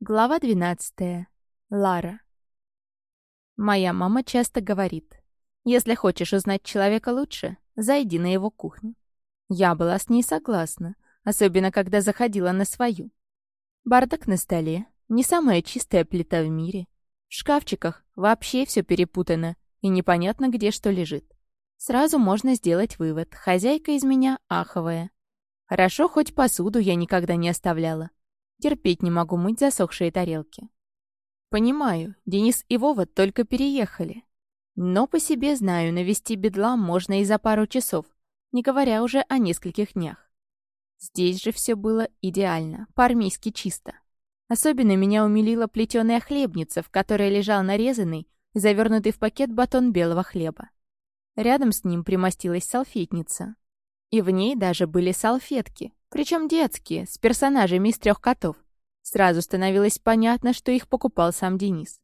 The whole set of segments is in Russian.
Глава 12. Лара. Моя мама часто говорит, если хочешь узнать человека лучше, зайди на его кухню. Я была с ней согласна, особенно когда заходила на свою. Бардак на столе, не самая чистая плита в мире. В шкафчиках вообще все перепутано, и непонятно, где что лежит. Сразу можно сделать вывод, хозяйка из меня аховая. Хорошо, хоть посуду я никогда не оставляла. Терпеть не могу мыть засохшие тарелки. Понимаю, Денис и Вова только переехали. Но по себе знаю, навести бедлам можно и за пару часов, не говоря уже о нескольких днях. Здесь же все было идеально, по-армейски чисто. Особенно меня умилила плетеная хлебница, в которой лежал нарезанный, завернутый в пакет батон белого хлеба. Рядом с ним примостилась салфетница. И в ней даже были салфетки, причем детские, с персонажами из трех котов. Сразу становилось понятно, что их покупал сам Денис.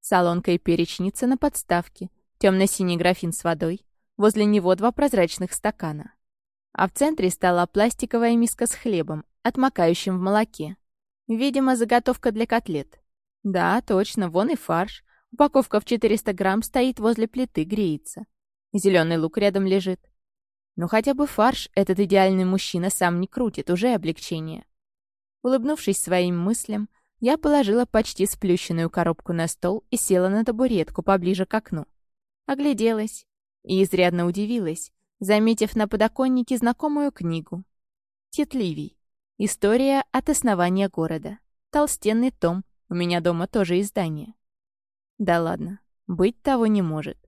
Солонка и перечница на подставке, темно-синий графин с водой, возле него два прозрачных стакана. А в центре стояла пластиковая миска с хлебом, отмокающим в молоке. Видимо, заготовка для котлет. Да, точно, вон и фарш. Упаковка в 400 грамм стоит возле плиты, греется. Зеленый лук рядом лежит. Но хотя бы фарш этот идеальный мужчина сам не крутит, уже облегчение. Улыбнувшись своим мыслям, я положила почти сплющенную коробку на стол и села на табуретку поближе к окну. Огляделась и изрядно удивилась, заметив на подоконнике знакомую книгу. Тит Ливий. История от основания города. Толстенный том. У меня дома тоже издание. Да ладно, быть того не может.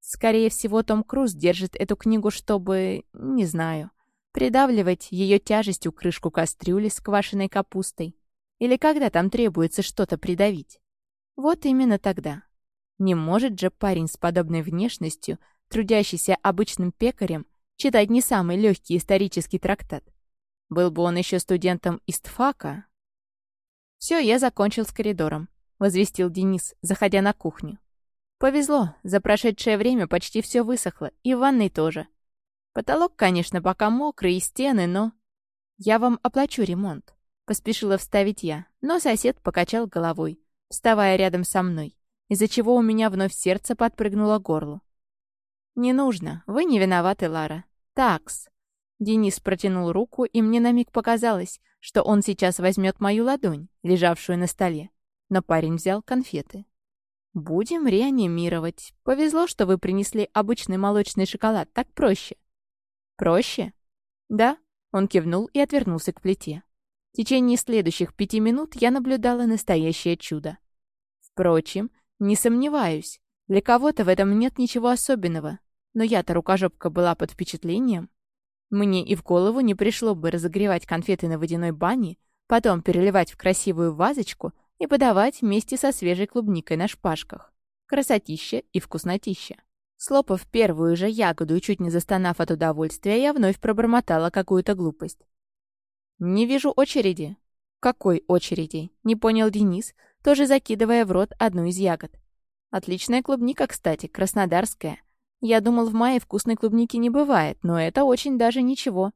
Скорее всего, Том Круз держит эту книгу, чтобы... не знаю. Придавливать ее тяжестью крышку кастрюли с квашеной капустой. Или когда там требуется что-то придавить. Вот именно тогда. Не может же парень с подобной внешностью, трудящийся обычным пекарем, читать не самый легкий исторический трактат. Был бы он еще студентом истфака. «Все, я закончил с коридором», — возвестил Денис, заходя на кухню. Повезло, за прошедшее время почти все высохло, и в ванной тоже. Потолок, конечно, пока мокрый, и стены, но... Я вам оплачу ремонт. Поспешила вставить я, но сосед покачал головой, вставая рядом со мной, из-за чего у меня вновь сердце подпрыгнуло к горлу. «Не нужно, вы не виноваты, Лара. Такс». Денис протянул руку, и мне на миг показалось, что он сейчас возьмет мою ладонь, лежавшую на столе. Но парень взял конфеты. «Будем реанимировать. Повезло, что вы принесли обычный молочный шоколад. Так проще». «Проще?» «Да», — он кивнул и отвернулся к плите. В течение следующих пяти минут я наблюдала настоящее чудо. Впрочем, не сомневаюсь, для кого-то в этом нет ничего особенного, но я-то рукожопка была под впечатлением. Мне и в голову не пришло бы разогревать конфеты на водяной бане, потом переливать в красивую вазочку и подавать вместе со свежей клубникой на шпажках. Красотища и вкуснотища. Слопав первую же ягоду и чуть не застонав от удовольствия, я вновь пробормотала какую-то глупость. «Не вижу очереди». «Какой очереди?» — не понял Денис, тоже закидывая в рот одну из ягод. «Отличная клубника, кстати, краснодарская. Я думал, в мае вкусной клубники не бывает, но это очень даже ничего».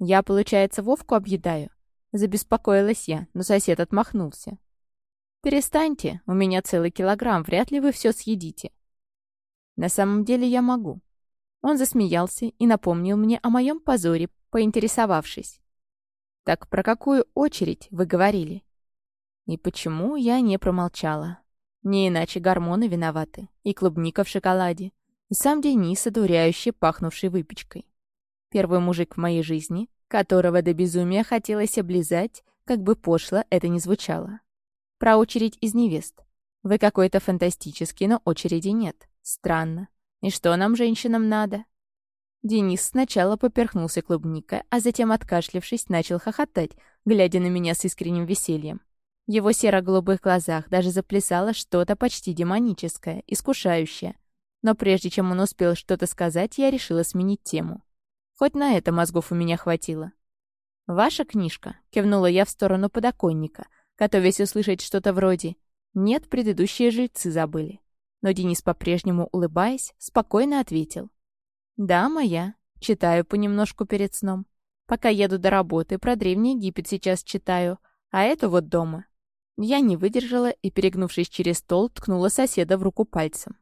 «Я, получается, Вовку объедаю?» Забеспокоилась я, но сосед отмахнулся. «Перестаньте, у меня целый килограмм, вряд ли вы все съедите». «На самом деле я могу». Он засмеялся и напомнил мне о моем позоре, поинтересовавшись. «Так про какую очередь вы говорили?» И почему я не промолчала? Не иначе гормоны виноваты, и клубника в шоколаде, и сам Денис, одуряющий, пахнувший выпечкой. Первый мужик в моей жизни, которого до безумия хотелось облизать, как бы пошло это ни звучало. Про очередь из невест. Вы какой-то фантастический, но очереди нет. Странно. И что нам, женщинам, надо? Денис сначала поперхнулся клубникой, а затем, откашлившись, начал хохотать, глядя на меня с искренним весельем. В его серо-голубых глазах даже заплясало что-то почти демоническое, искушающее. Но прежде чем он успел что-то сказать, я решила сменить тему. Хоть на это мозгов у меня хватило. «Ваша книжка?» — кивнула я в сторону подоконника, готовясь услышать что-то вроде «Нет, предыдущие жильцы забыли». Но Денис, по-прежнему улыбаясь, спокойно ответил. «Да, моя. Читаю понемножку перед сном. Пока еду до работы, про Древний Египет сейчас читаю, а это вот дома». Я не выдержала и, перегнувшись через стол, ткнула соседа в руку пальцем.